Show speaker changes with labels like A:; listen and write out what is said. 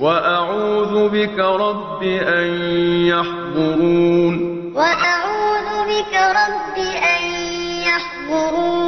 A: وَأَعُوذُ بِكَ رَبِّ أَن يَحْضُرُونِ. وَأَعُوذُ بِكَ رَبِّ أَن يَحْضُرُونِ.